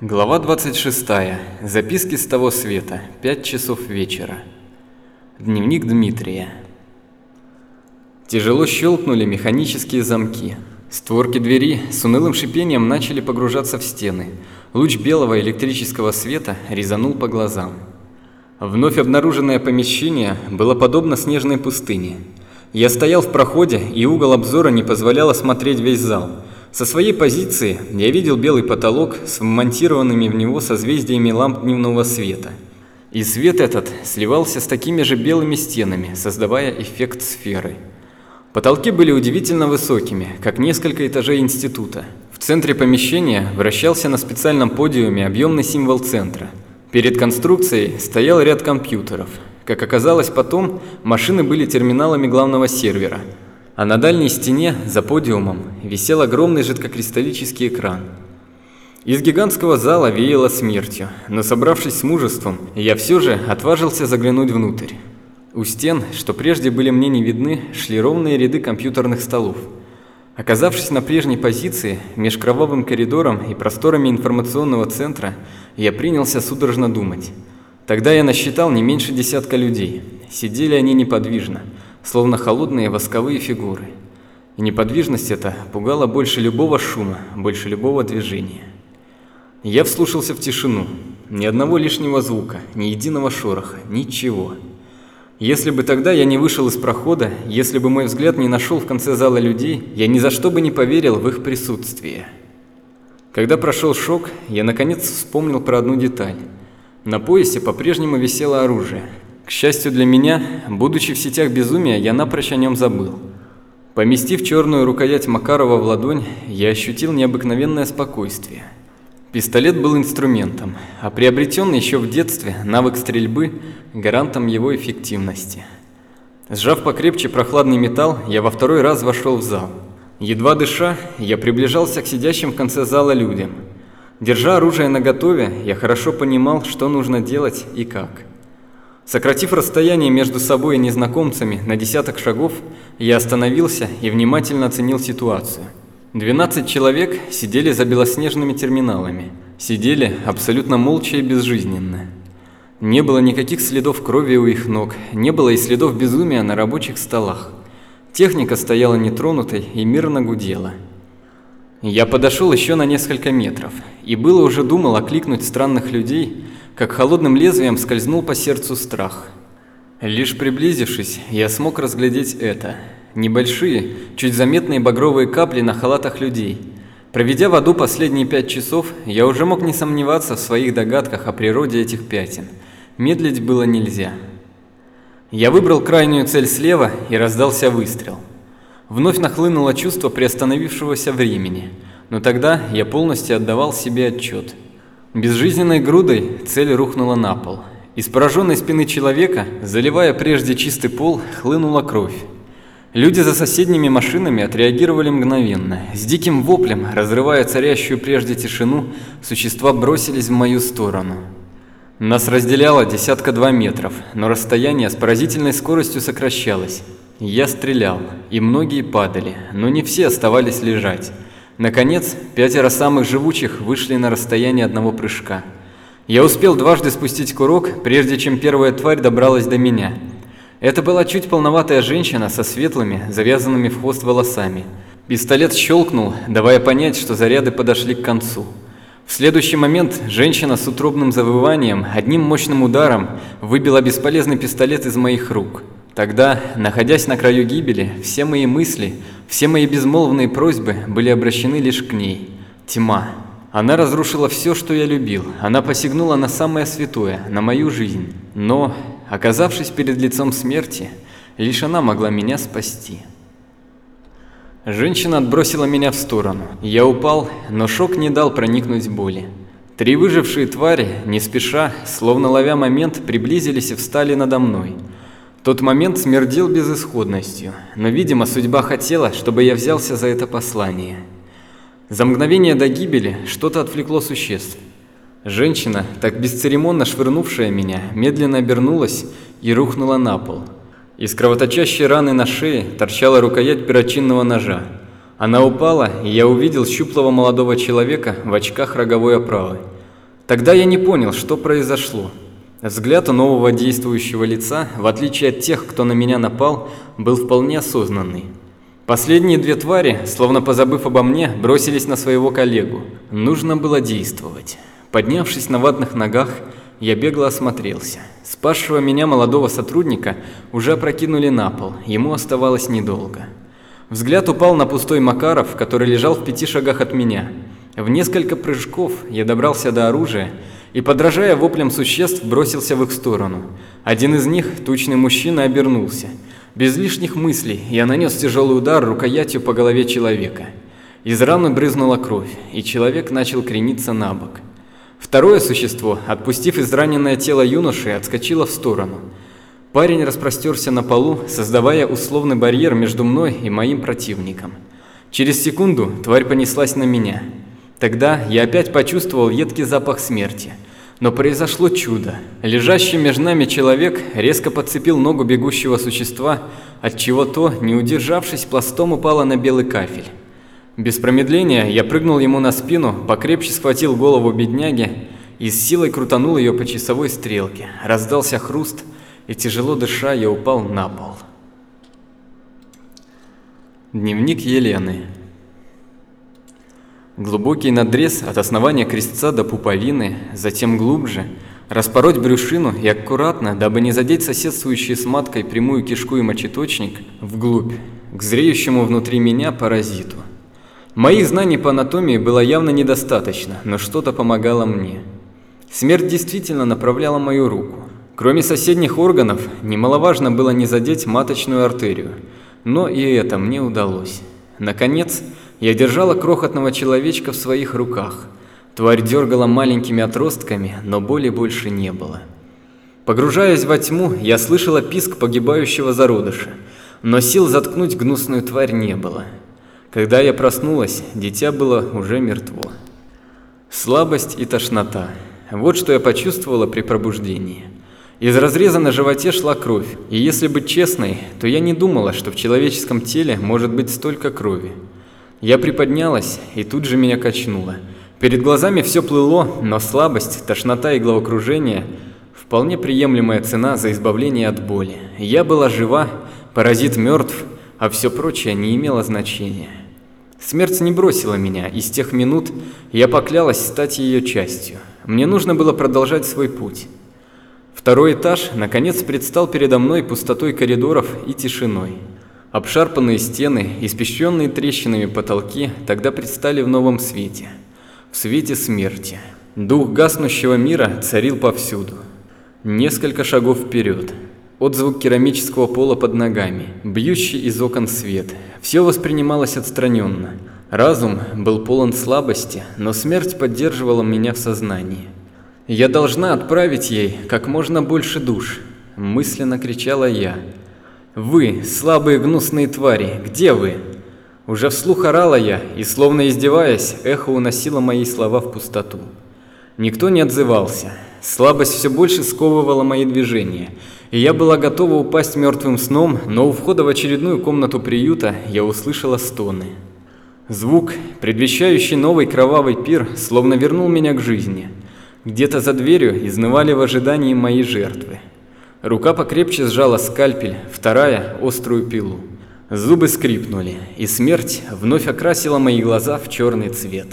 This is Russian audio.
Глава 26. Записки с того света. 5 часов вечера. Дневник Дмитрия. Тяжело щелкнули механические замки. Створки двери с унылым шипением начали погружаться в стены. Луч белого электрического света резанул по глазам. Вновь обнаруженное помещение было подобно снежной пустыне. Я стоял в проходе, и угол обзора не позволял осмотреть весь зал – со своей позиции я видел белый потолок с вмонтированными в него созвездиями ламп дневного света. И свет этот сливался с такими же белыми стенами, создавая эффект сферы. Потолки были удивительно высокими, как несколько этажей института. В центре помещения вращался на специальном подиуме объемный символ центра. Перед конструкцией стоял ряд компьютеров. Как оказалось потом, машины были терминалами главного сервера – а на дальней стене, за подиумом, висел огромный жидкокристаллический экран. Из гигантского зала веяло смертью, но собравшись с мужеством, я все же отважился заглянуть внутрь. У стен, что прежде были мне не видны, шли ровные ряды компьютерных столов. Оказавшись на прежней позиции, меж кровавым коридором и просторами информационного центра, я принялся судорожно думать. Тогда я насчитал не меньше десятка людей. Сидели они неподвижно – словно холодные восковые фигуры. И неподвижность эта пугала больше любого шума, больше любого движения. Я вслушался в тишину. Ни одного лишнего звука, ни единого шороха, ничего. Если бы тогда я не вышел из прохода, если бы мой взгляд не нашел в конце зала людей, я ни за что бы не поверил в их присутствие. Когда прошел шок, я наконец вспомнил про одну деталь. На поясе по-прежнему висело оружие, к счастью для меня, будучи в сетях безумия, я напрочь о нем забыл. Поместив черную рукоять Макарова в ладонь, я ощутил необыкновенное спокойствие. Пистолет был инструментом, а приобретенный еще в детстве навык стрельбы – гарантом его эффективности. Сжав покрепче прохладный металл, я во второй раз вошел в зал. Едва дыша, я приближался к сидящим в конце зала людям. Держа оружие наготове, я хорошо понимал, что нужно делать и как – Сократив расстояние между собой и незнакомцами на десяток шагов, я остановился и внимательно оценил ситуацию. 12 человек сидели за белоснежными терминалами. Сидели абсолютно молча и безжизненно. Не было никаких следов крови у их ног, не было и следов безумия на рабочих столах. Техника стояла нетронутой и мирно гудела. Я подошел еще на несколько метров и было уже думал окликнуть странных людей, как холодным лезвием скользнул по сердцу страх. Лишь приблизившись, я смог разглядеть это. Небольшие, чуть заметные багровые капли на халатах людей. Проведя в аду последние пять часов, я уже мог не сомневаться в своих догадках о природе этих пятен. Медлить было нельзя. Я выбрал крайнюю цель слева и раздался выстрел. Вновь нахлынуло чувство приостановившегося времени, но тогда я полностью отдавал себе отчет – Безжизненной грудой цель рухнула на пол. Из пораженной спины человека, заливая прежде чистый пол, хлынула кровь. Люди за соседними машинами отреагировали мгновенно. С диким воплем, разрывая царящую прежде тишину, существа бросились в мою сторону. Нас разделяло десятка два метров, но расстояние с поразительной скоростью сокращалось. Я стрелял, и многие падали, но не все оставались лежать. Наконец, пятеро самых живучих вышли на расстояние одного прыжка. Я успел дважды спустить курок, прежде чем первая тварь добралась до меня. Это была чуть полноватая женщина со светлыми, завязанными в хвост волосами. Пистолет щелкнул, давая понять, что заряды подошли к концу. В следующий момент женщина с утробным завыванием одним мощным ударом выбила бесполезный пистолет из моих рук. Тогда, находясь на краю гибели, все мои мысли, все мои безмолвные просьбы были обращены лишь к ней. Тьма. Она разрушила все, что я любил. Она посягнула на самое святое, на мою жизнь. Но, оказавшись перед лицом смерти, лишь она могла меня спасти. Женщина отбросила меня в сторону. Я упал, но шок не дал проникнуть боли. Три выжившие твари, не спеша, словно ловя момент, приблизились и встали надо мной. Тот момент смердел безысходностью, но, видимо, судьба хотела, чтобы я взялся за это послание. За мгновение до гибели что-то отвлекло существ. Женщина, так бесцеремонно швырнувшая меня, медленно обернулась и рухнула на пол. Из кровоточащей раны на шее торчала рукоять перочинного ножа. Она упала, и я увидел щуплого молодого человека в очках роговой оправы. Тогда я не понял, что произошло. Взгляд у нового действующего лица, в отличие от тех, кто на меня напал, был вполне осознанный. Последние две твари, словно позабыв обо мне, бросились на своего коллегу. Нужно было действовать. Поднявшись на ватных ногах, я бегло осмотрелся. Спасшего меня молодого сотрудника уже опрокинули на пол, ему оставалось недолго. Взгляд упал на пустой Макаров, который лежал в пяти шагах от меня. В несколько прыжков я добрался до оружия и, подражая воплям существ, бросился в их сторону. Один из них, тучный мужчина, обернулся. Без лишних мыслей я нанес тяжелый удар рукоятью по голове человека. Из раны брызнула кровь, и человек начал крениться на бок. Второе существо, отпустив израненное тело юноши, отскочило в сторону. Парень распростерся на полу, создавая условный барьер между мной и моим противником. Через секунду тварь понеслась на меня. Тогда я опять почувствовал едкий запах смерти. Но произошло чудо. Лежащий между нами человек резко подцепил ногу бегущего существа, от чего то, не удержавшись, пластом упало на белый кафель. Без промедления я прыгнул ему на спину, покрепче схватил голову бедняги и с силой крутанул ее по часовой стрелке. Раздался хруст, и тяжело дыша я упал на пол. Дневник Елены. Глубокий надрез от основания крестца до пуповины, затем глубже, распороть брюшину и аккуратно, дабы не задеть соседствующие с маткой прямую кишку и мочеточник, вглубь, к зреющему внутри меня паразиту. Моих знаний по анатомии было явно недостаточно, но что-то помогало мне. Смерть действительно направляла мою руку. Кроме соседних органов, немаловажно было не задеть маточную артерию, но и это мне удалось. Наконец, я держала крохотного человечка в своих руках. Тварь дергала маленькими отростками, но боли больше не было. Погружаясь во тьму, я слышала писк погибающего зародыша, но сил заткнуть гнусную тварь не было. Когда я проснулась, дитя было уже мертво. Слабость и тошнота. Вот что я почувствовала при пробуждении. Из разреза на животе шла кровь, и если быть честной, то я не думала, что в человеческом теле может быть столько крови. Я приподнялась, и тут же меня качнуло. Перед глазами все плыло, но слабость, тошнота и головокружение – вполне приемлемая цена за избавление от боли. Я была жива, паразит мертв, а все прочее не имело значения. Смерть не бросила меня, и с тех минут я поклялась стать ее частью. Мне нужно было продолжать свой путь. Второй этаж, наконец, предстал передо мной пустотой коридоров и тишиной. Обшарпанные стены, испещренные трещинами потолки тогда предстали в новом свете. В свете смерти. Дух гаснущего мира царил повсюду. Несколько шагов вперед. Отзвук керамического пола под ногами, бьющий из окон свет. Все воспринималось отстраненно. Разум был полон слабости, но смерть поддерживала меня в сознании. «Я должна отправить ей как можно больше душ», – мысленно кричала я. «Вы, слабые гнусные твари, где вы?» Уже вслух орала я, и, словно издеваясь, эхо уносило мои слова в пустоту. Никто не отзывался. Слабость все больше сковывала мои движения – и я была готова упасть мертвым сном, но у входа в очередную комнату приюта я услышала стоны. Звук, предвещающий новый кровавый пир, словно вернул меня к жизни. Где-то за дверью изнывали в ожидании мои жертвы. Рука покрепче сжала скальпель, вторая – острую пилу. Зубы скрипнули, и смерть вновь окрасила мои глаза в черный цвет.